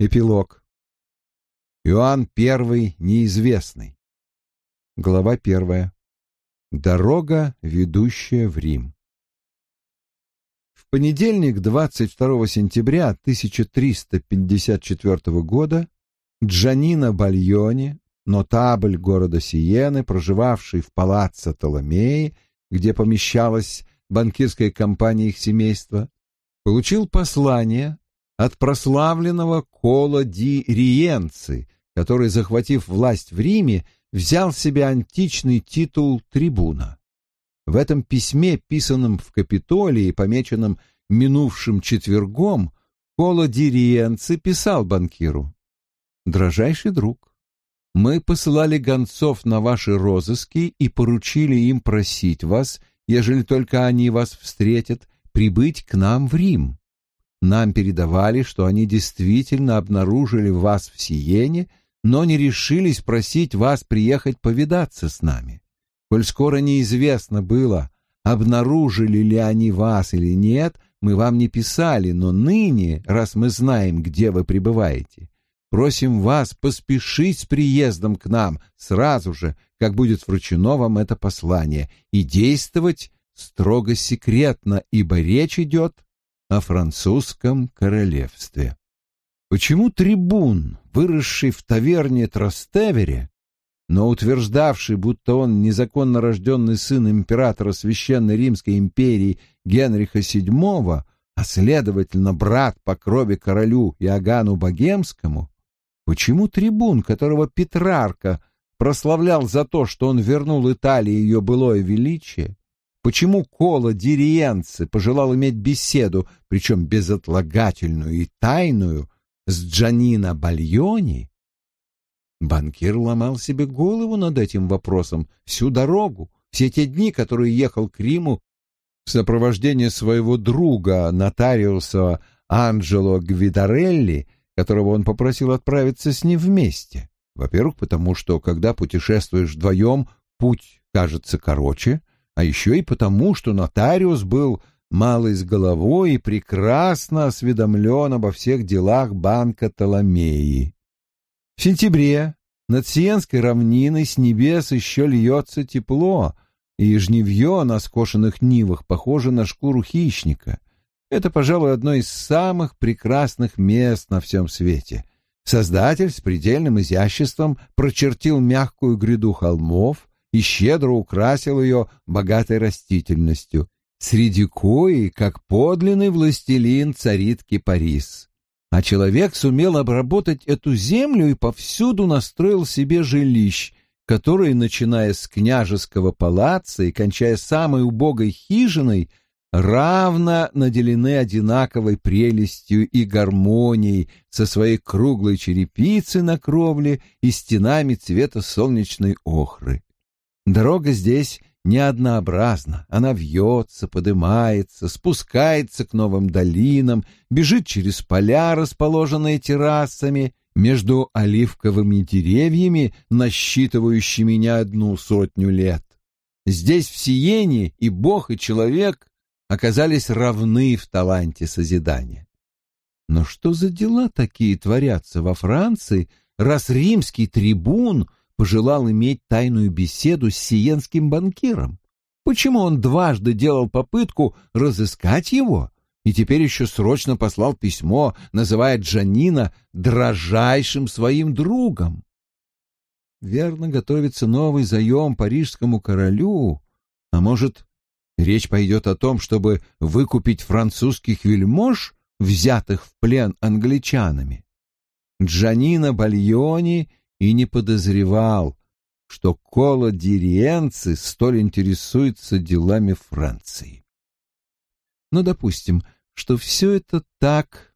Эпилог. Иоанн I неизвестный. Глава первая. Дорога, ведущая в Рим. В понедельник, 22 сентября 1354 года, Джанино Бальони, нотабль города Сиены, проживавший в палаццо Толомеи, где помещалась банкирская компания их семейства, получил послание от прославленного Кола ди Риенци, который, захватив власть в Риме, взял себе античный титул трибуна. В этом письме, писанном в Капитолии и помеченном минувшим четвергом, Кола ди Риенци писал банкиру. «Дрожайший друг, мы посылали гонцов на ваши розыски и поручили им просить вас, ежели только они вас встретят, прибыть к нам в Рим. Нам передавали, что они действительно обнаружили вас в Сиене, но не решились просить вас приехать повидаться с нами. Коль скоро неизвестно было, обнаружили ли они вас или нет, мы вам не писали, но ныне, раз мы знаем, где вы пребываете, просим вас поспешить с приездом к нам сразу же, как будет вручено вам это послание, и действовать строго секретно, ибо речь идет о французском королевстве. Почему трибун, выросший в таверне Трастевере, но утверждавший, будто он незаконно рожденный сын императора Священной Римской империи Генриха VII, а следовательно брат по крови королю Иоганну Богемскому, почему трибун, которого Петрарка прославлял за то, что он вернул Италии ее былое величие, Почему Кола Дириенце пожелал иметь беседу, причем безотлагательную и тайную, с Джанина Бальони? Банкир ломал себе голову над этим вопросом всю дорогу, все те дни, которые ехал к Риму в сопровождении своего друга, нотариуса Анджело Гвидарелли, которого он попросил отправиться с ним вместе. Во-первых, потому что, когда путешествуешь вдвоем, путь кажется короче — а еще и потому, что нотариус был малый с головой и прекрасно осведомлен обо всех делах банка Толомеи. В сентябре над Сиенской равниной с небес еще льется тепло, и жневье на скошенных нивах похоже на шкуру хищника. Это, пожалуй, одно из самых прекрасных мест на всем свете. Создатель с предельным изяществом прочертил мягкую гряду холмов, и щедро украсил ее богатой растительностью, среди кои, как подлинный властелин, царит кипарис. А человек сумел обработать эту землю и повсюду настроил себе жилищ, которые, начиная с княжеского палаца и кончая самой убогой хижиной, равно наделены одинаковой прелестью и гармонией со своей круглой черепицей на кровле и стенами цвета солнечной охры. Дорога здесь не однообразна, она вьется, подымается, спускается к новым долинам, бежит через поля, расположенные террасами, между оливковыми деревьями, насчитывающими не одну сотню лет. Здесь в Сиене и Бог, и человек оказались равны в таланте созидания. Но что за дела такие творятся во Франции, раз римский трибун — пожелал иметь тайную беседу с сиенским банкиром? Почему он дважды делал попытку разыскать его и теперь еще срочно послал письмо, называя Джанина дрожайшим своим другом? Верно, готовится новый заем парижскому королю, а может, речь пойдет о том, чтобы выкупить французских вельмож, взятых в плен англичанами? Джанина Бальони и не подозревал, что Коло Дириенци столь интересуется делами Франции. Но допустим, что все это так,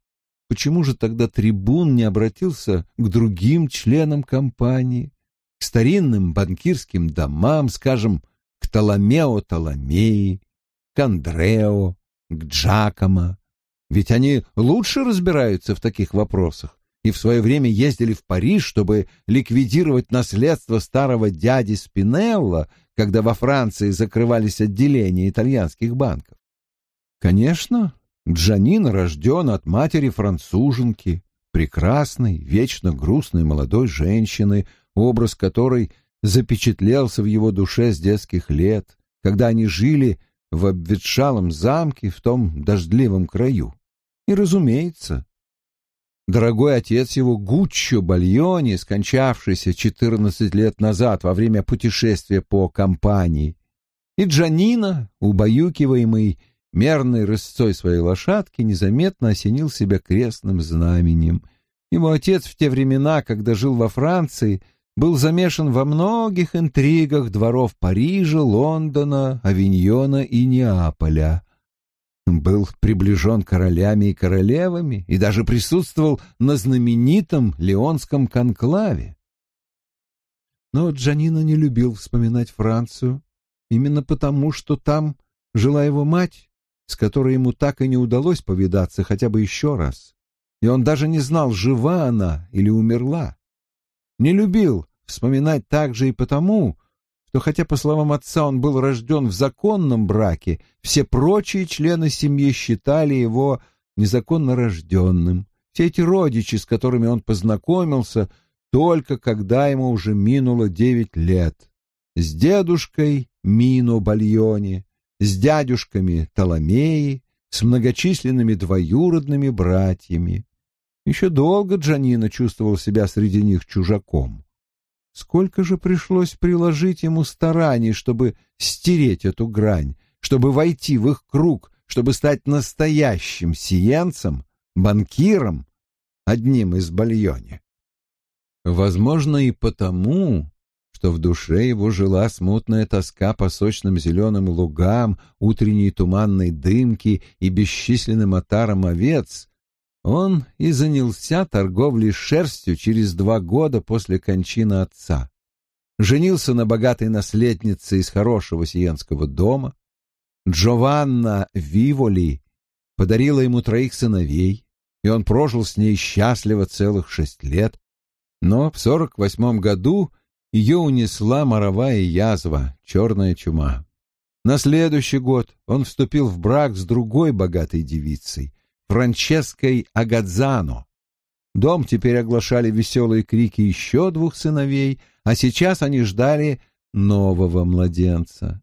почему же тогда трибун не обратился к другим членам компании, к старинным банкирским домам, скажем, к Толомео Толомеи, к Андрео, к Джакомо? Ведь они лучше разбираются в таких вопросах и в свое время ездили в Париж, чтобы ликвидировать наследство старого дяди Спинелла, когда во Франции закрывались отделения итальянских банков. Конечно, Джанин рожден от матери француженки, прекрасной, вечно грустной молодой женщины, образ которой запечатлелся в его душе с детских лет, когда они жили в обветшалом замке в том дождливом краю. И, разумеется, дорогой отец его Гуччо Бальони, скончавшийся 14 лет назад во время путешествия по компании, и Джанина, убаюкиваемый мерной рысцой своей лошадки, незаметно осенил себя крестным знаменем. Его отец в те времена, когда жил во Франции, был замешан во многих интригах дворов Парижа, Лондона, Авиньона и Неаполя. Был приближен королями и королевами и даже присутствовал на знаменитом Леонском конклаве. Но Джанина не любил вспоминать Францию, именно потому, что там жила его мать, с которой ему так и не удалось повидаться хотя бы еще раз. И он даже не знал, жива она или умерла. Не любил вспоминать также и потому, что хотя, по словам отца, он был рожден в законном браке, все прочие члены семьи считали его незаконно рожденным. Все эти родичи, с которыми он познакомился, только когда ему уже минуло девять лет. С дедушкой Мино Бальони, с дядюшками Толомеи, с многочисленными двоюродными братьями. Еще долго Джанина чувствовал себя среди них чужаком. Сколько же пришлось приложить ему стараний, чтобы стереть эту грань, чтобы войти в их круг, чтобы стать настоящим сиенцем, банкиром, одним из бальоне. Возможно, и потому что в душе его жила смутная тоска по сочным зеленым лугам, утренней туманной дымке и бесчисленным отарам овец, он и занялся торговлей шерстью через два года после кончины отца. Женился на богатой наследнице из хорошего сиенского дома. Джованна Виволи подарила ему троих сыновей, и он прожил с ней счастливо целых шесть лет. Но в сорок восьмом году ее унесла моровая язва, черная чума. На следующий год он вступил в брак с другой богатой девицей, Франческой Агадзано. Дом теперь оглашали веселые крики еще двух сыновей, а сейчас они ждали нового младенца.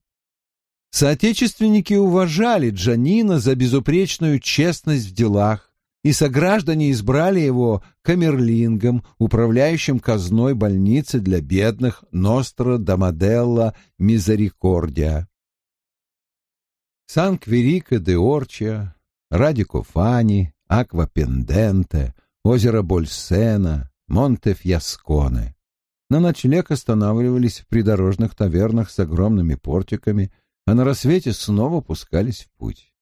Соотечественники уважали Джанина за безупречную честность в делах, и сограждане избрали его камерлингом, управляющим казной больницы для бедных Ностро Дамаделла Мизерикордия. Сан-Кверико де Орча, Радико Фани, Аквапенденте, озеро Больсена, Монте-Фьясконе. На ночлег останавливались в придорожных тавернах с огромными портиками, а на рассвете снова пускались в путь.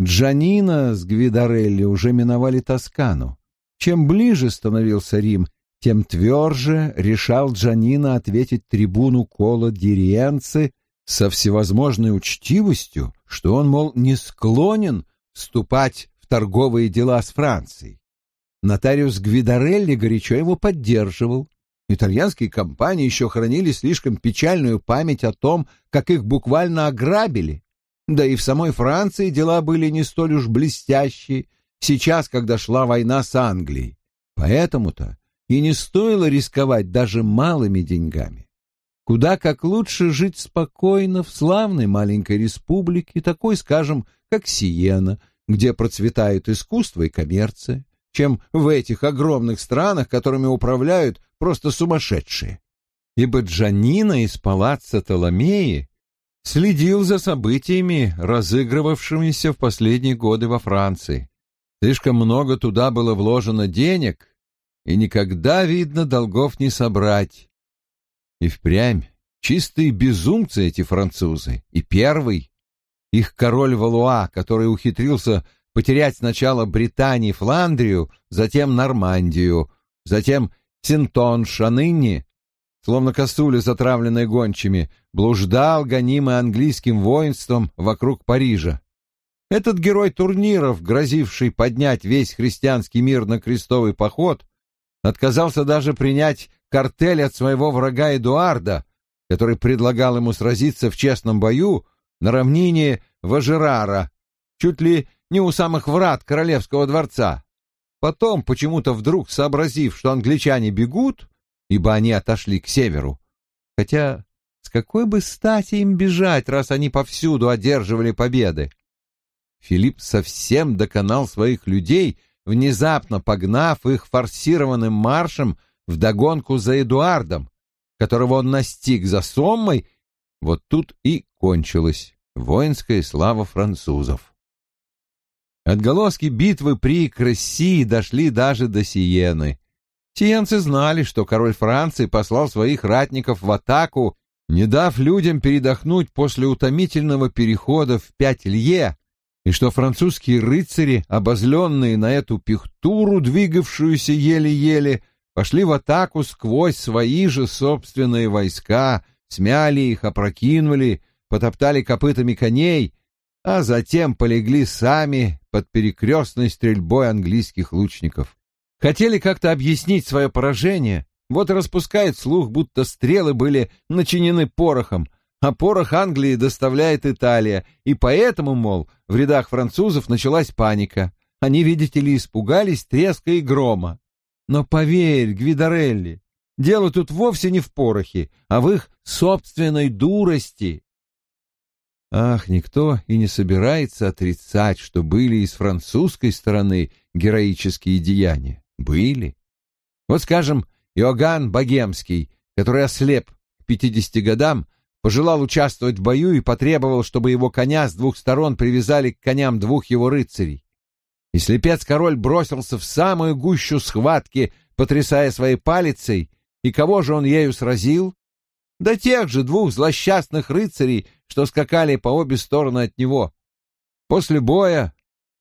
Джанина с Гвидарелли уже миновали Тоскану. Чем ближе становился Рим, тем тверже решал Джанина ответить трибуну Кола Дириенцы со всевозможной учтивостью, что он, мол, не склонен вступать в торговые дела с Францией. Нотариус Гвидарелли горячо его поддерживал. Итальянские компании еще хранили слишком печальную память о том, как их буквально ограбили. Да и в самой Франции дела были не столь уж блестящие, сейчас, когда шла война с Англией. Поэтому-то и не стоило рисковать даже малыми деньгами. Куда как лучше жить спокойно в славной маленькой республике, такой, скажем, как Сиена, где процветает искусство и коммерция, чем в этих огромных странах, которыми управляют просто сумасшедшие. Ибо Джанина из палаца Толомеи следил за событиями, разыгрывавшимися в последние годы во Франции. Слишком много туда было вложено денег, и никогда, видно, долгов не собрать. И впрямь чистые безумцы эти французы. И первый, их король Валуа, который ухитрился потерять сначала Британию, Фландрию, затем Нормандию, затем Синтон, Шаныни, словно косуля, затравленная гончими, блуждал, гонимый английским воинством вокруг Парижа. Этот герой турниров, грозивший поднять весь христианский мир на крестовый поход, отказался даже принять картель от своего врага Эдуарда, который предлагал ему сразиться в честном бою на равнине Важерара, чуть ли не у самых врат королевского дворца. потом, почему-то вдруг сообразив, что англичане бегут, ибо они отошли к северу, хотя с какой бы стати им бежать, раз они повсюду одерживали победы? Филипп совсем доконал своих людей, внезапно погнав их форсированным маршем вдогонку за Эдуардом, которого он настиг за Соммой, вот тут и кончилась воинская слава французов. Отголоски битвы при Кресси дошли даже до Сиены. Сиенцы знали, что король Франции послал своих ратников в атаку не дав людям передохнуть после утомительного перехода в пять лье, и что французские рыцари, обозленные на эту пихтуру, двигавшуюся еле-еле, пошли в атаку сквозь свои же собственные войска, смяли их, опрокинули, потоптали копытами коней, а затем полегли сами под перекрестной стрельбой английских лучников. Хотели как-то объяснить свое поражение, вот распускает слух, будто стрелы были начинены порохом, а порох Англии доставляет Италия, и поэтому, мол, в рядах французов началась паника. Они, видите ли, испугались треска и грома. Но поверь, Гвидорелли, дело тут вовсе не в порохе, а в их собственной дурости. Ах, никто и не собирается отрицать, что были и с французской стороны героические деяния. Были. Вот, скажем, Иоганн Богемский, который ослеп к пятидесяти годам, пожелал участвовать в бою и потребовал, чтобы его коня с двух сторон привязали к коням двух его рыцарей. И слепец-король бросился в самую гущу схватки, потрясая своей палицей, и кого же он ею сразил? Да тех же двух злосчастных рыцарей, что скакали по обе стороны от него. После боя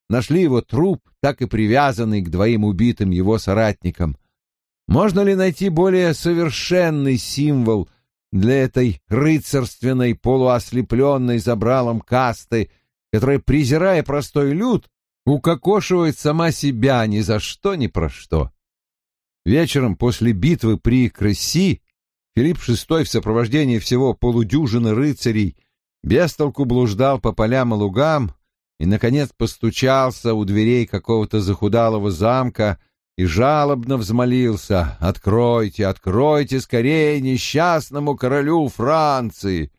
нашли его труп, так и привязанный к двоим убитым его соратникам, можно ли найти более совершенный символ для этой рыцарственной, полуослепленной забралом касты, которая, презирая простой люд, укокошивает сама себя ни за что, ни про что? Вечером после битвы при Кресси Филипп VI в сопровождении всего полудюжины рыцарей бестолку блуждал по полям и лугам и, наконец, постучался у дверей какого-то захудалого замка, и жалобно взмолился «Откройте, откройте скорее несчастному королю Франции!»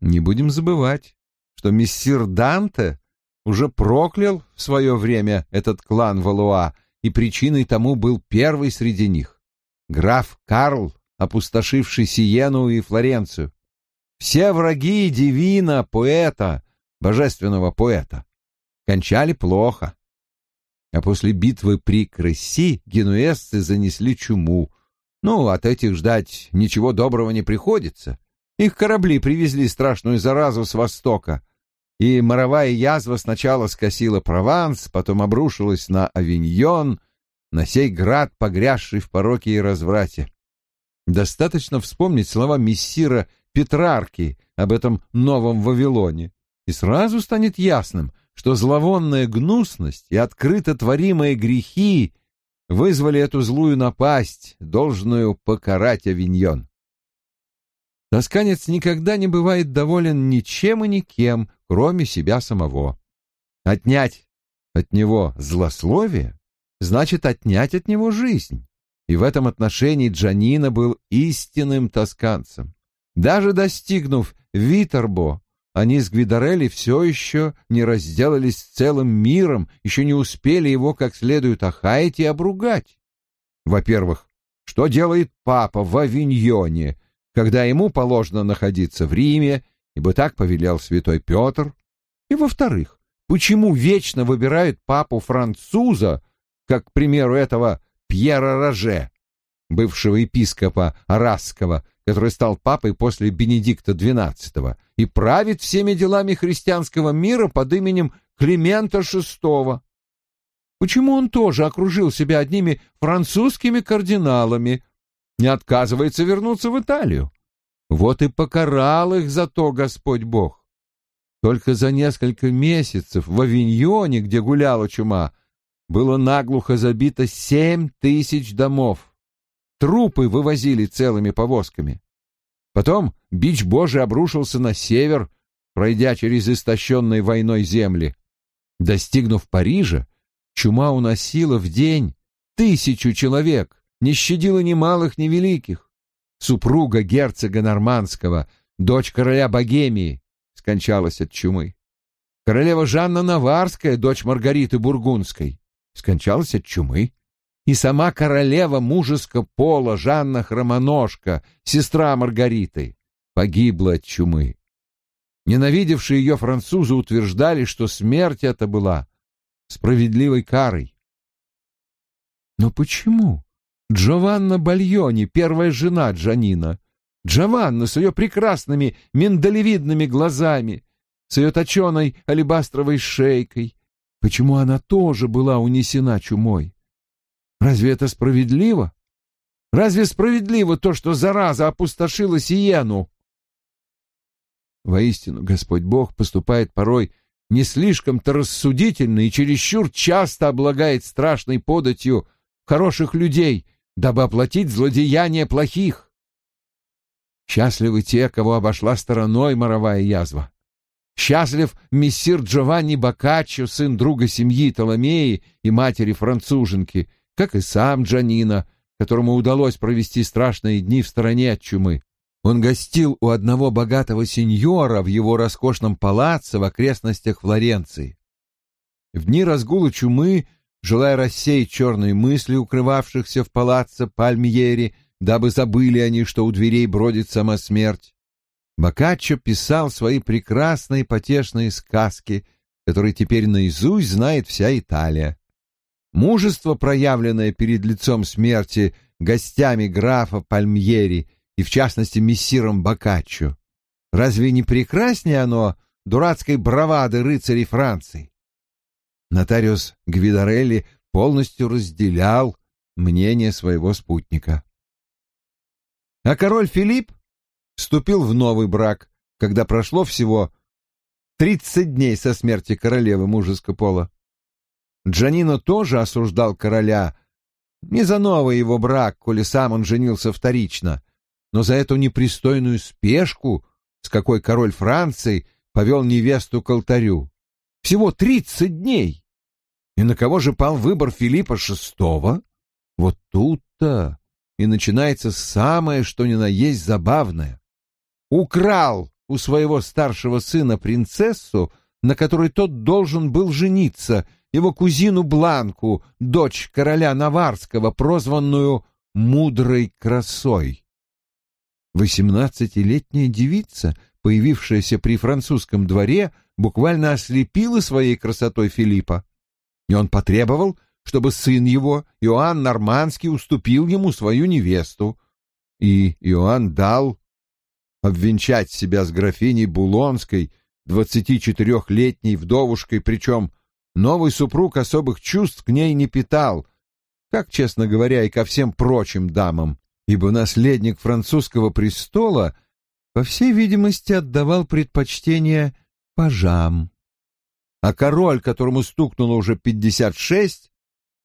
Не будем забывать, что мессир Данте уже проклял в свое время этот клан Валуа, и причиной тому был первый среди них — граф Карл, опустошивший Сиену и Флоренцию. Все враги Дивина, поэта, божественного поэта, кончали плохо. А после битвы при Кресси генуэзцы занесли чуму. Ну, от этих ждать ничего доброго не приходится. Их корабли привезли страшную заразу с востока, и моровая язва сначала скосила Прованс, потом обрушилась на Авиньон, на сей град, погрязший в пороке и разврате. Достаточно вспомнить слова мессира Петрарки об этом новом Вавилоне, и сразу станет ясным, что зловонная гнусность и открыто творимые грехи вызвали эту злую напасть, должную покарать Авиньон. Тосканец никогда не бывает доволен ничем и никем, кроме себя самого. Отнять от него злословие значит отнять от него жизнь. И в этом отношении Джанина был истинным тосканцем. Даже достигнув Витербо, они с Гвидорелли все еще не разделались с целым миром, еще не успели его как следует охаять и обругать. Во-первых, что делает папа в Авиньоне, когда ему положено находиться в Риме, ибо так повелел святой Петр? И во-вторых, почему вечно выбирают папу-француза, как, к примеру, этого Пьера Роже, бывшего епископа Арасского, который стал папой после Бенедикта XII и правит всеми делами христианского мира под именем Климента VI. Почему он тоже окружил себя одними французскими кардиналами, не отказывается вернуться в Италию? Вот и покарал их за то Господь Бог. Только за несколько месяцев в Авиньоне, где гуляла чума, было наглухо забито семь тысяч домов. Трупы вывозили целыми повозками. Потом бич Божий обрушился на север, пройдя через истощенные войной земли. Достигнув Парижа, Чума уносила в день тысячу человек, не щадила ни малых, ни великих. Супруга герцога Нормандского, дочь короля Богемии, скончалась от чумы. Королева Жанна Наварская, дочь Маргариты Бургундской, скончалась от чумы. И сама королева мужеского пола Жанна Хромоножка, сестра Маргариты, погибла от чумы. Ненавидевшие ее французы утверждали, что смерть эта была справедливой карой. Но почему? Джованна Бальони, первая жена Джанина, Джованна с ее прекрасными миндалевидными глазами, с ее точеной алебастровой шейкой, почему она тоже была унесена чумой? Разве это справедливо? Разве справедливо то, что зараза опустошила Сиену? Воистину, Господь Бог поступает порой не слишком-то рассудительно и чересчур часто облагает страшной податью хороших людей, дабы оплатить злодеяния плохих. Счастливы те, кого обошла стороной моровая язва. Счастлив мессир Джованни Боккаччо, сын друга семьи Толомеи и матери француженки, как и сам Джанина, которому удалось провести страшные дни в стороне от чумы. Он гостил у одного богатого сеньора в его роскошном палаце в окрестностях Флоренции. В дни разгула чумы, желая рассеять черные мысли, укрывавшихся в палаце Пальмьери, дабы забыли они, что у дверей бродит сама смерть, Боккаччо писал свои прекрасные потешные сказки, которые теперь наизусть знает вся Италия. Мужество, проявленное перед лицом смерти гостями графа Пальмьери — и в частности мессиром Боккаччо. Разве не прекраснее оно дурацкой бравады рыцарей Франции? Нотариус Гвидарелли полностью разделял мнение своего спутника. А король Филипп вступил в новый брак, когда прошло всего тридцать дней со смерти королевы мужеского пола. Джанино тоже осуждал короля не за новый его брак, коли сам он женился вторично, но за эту непристойную спешку, с какой король Франции повел невесту к алтарю. Всего тридцать дней. И на кого же пал выбор Филиппа VI? Вот тут-то и начинается самое, что ни на есть забавное. Украл у своего старшего сына принцессу, на которой тот должен был жениться, его кузину Бланку, дочь короля Наварского, прозванную «мудрой красой». Восемнадцатилетняя девица, появившаяся при французском дворе, буквально ослепила своей красотой Филиппа. И он потребовал, чтобы сын его, Иоанн Нормандский, уступил ему свою невесту. И Иоанн дал обвенчать себя с графиней Булонской, двадцати четырехлетней вдовушкой, причем новый супруг особых чувств к ней не питал, как, честно говоря, и ко всем прочим дамам ибо наследник французского престола, по всей видимости, отдавал предпочтение пажам. А король, которому стукнуло уже пятьдесят шесть,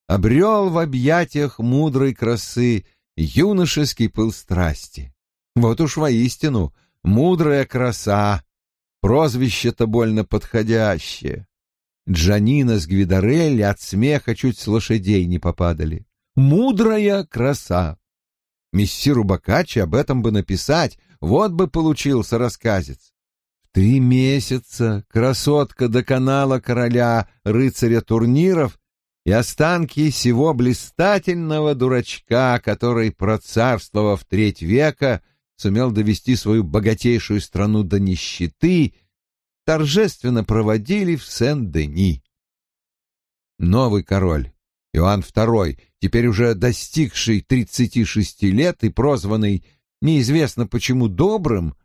обрел в объятиях мудрой красы юношеский пыл страсти. Вот уж воистину мудрая краса, прозвище-то больно подходящее. Джанина с Гвидарелли от смеха чуть с лошадей не попадали. Мудрая краса. Мессиру Бокаччи об этом бы написать, вот бы получился рассказец. В три месяца красотка до канала короля рыцаря турниров и останки сего блистательного дурачка, который, процарствовав треть века, сумел довести свою богатейшую страну до нищеты, торжественно проводили в Сен-Дени. Новый король Иоанн II, теперь уже достигший 36 лет и прозванный неизвестно почему добрым,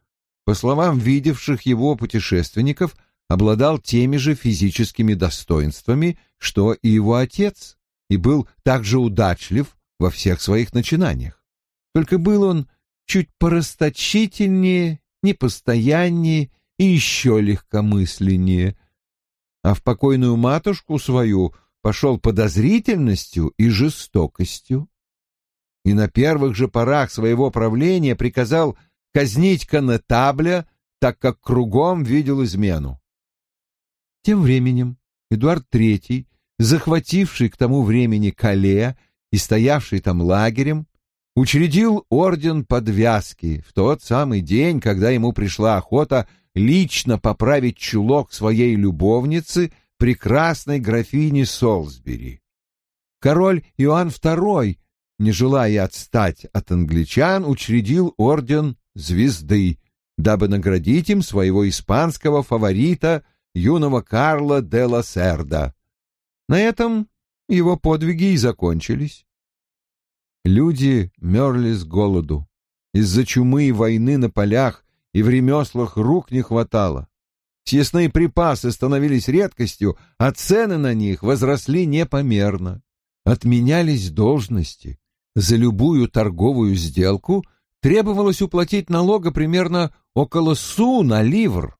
по словам видевших его путешественников, обладал теми же физическими достоинствами, что и его отец, и был также удачлив во всех своих начинаниях. Только был он чуть порасточительнее, непостояннее и еще легкомысленнее, а в покойную матушку свою пошел подозрительностью и жестокостью. И на первых же порах своего правления приказал казнить конетабля, так как кругом видел измену. Тем временем Эдуард III захвативший к тому времени Кале и стоявший там лагерем, учредил орден подвязки в тот самый день, когда ему пришла охота лично поправить чулок своей любовницы, прекрасной графини Солсбери. Король Иоанн II, не желая отстать от англичан, учредил орден звезды, дабы наградить им своего испанского фаворита, юного Карла де ла Серда. На этом его подвиги и закончились. Люди мерли с голоду. Из-за чумы и войны на полях и в ремеслах рук не хватало. Съестные припасы становились редкостью, а цены на них возросли непомерно. Отменялись должности. За любую торговую сделку требовалось уплатить налога примерно около су на ливр.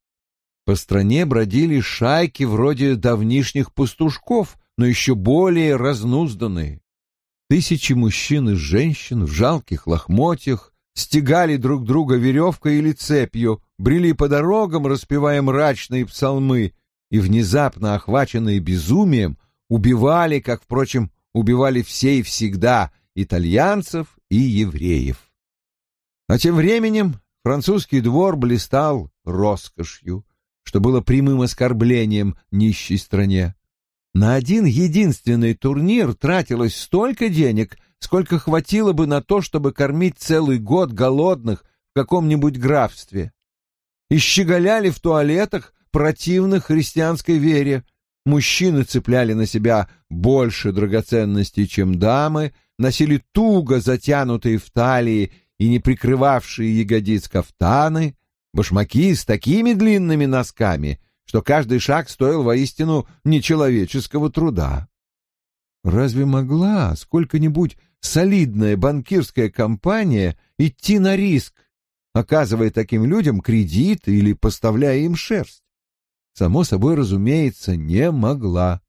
По стране бродили шайки вроде давнишних пастушков, но еще более разнузданные. Тысячи мужчин и женщин в жалких лохмотьях стегали друг друга веревкой или цепью, брели по дорогам, распевая мрачные псалмы, и, внезапно охваченные безумием, убивали, как, впрочем, убивали все и всегда, итальянцев и евреев. А тем временем французский двор блистал роскошью, что было прямым оскорблением нищей стране. На один единственный турнир тратилось столько денег, сколько хватило бы на то, чтобы кормить целый год голодных в каком-нибудь графстве. И щеголяли в туалетах, противных христианской вере. Мужчины цепляли на себя больше драгоценностей, чем дамы, носили туго затянутые в талии и не прикрывавшие ягодиц кафтаны, башмаки с такими длинными носками — что каждый шаг стоил воистину нечеловеческого труда. Разве могла сколько-нибудь солидная банкирская компания идти на риск, оказывая таким людям кредит или поставляя им шерсть? Само собой, разумеется, не могла.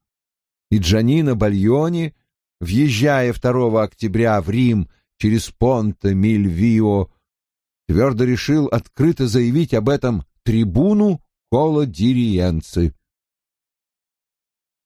И Джанина Бальони, въезжая 2 октября в Рим через Понте Мильвио, твердо решил открыто заявить об этом трибуну Коло Дириенцы.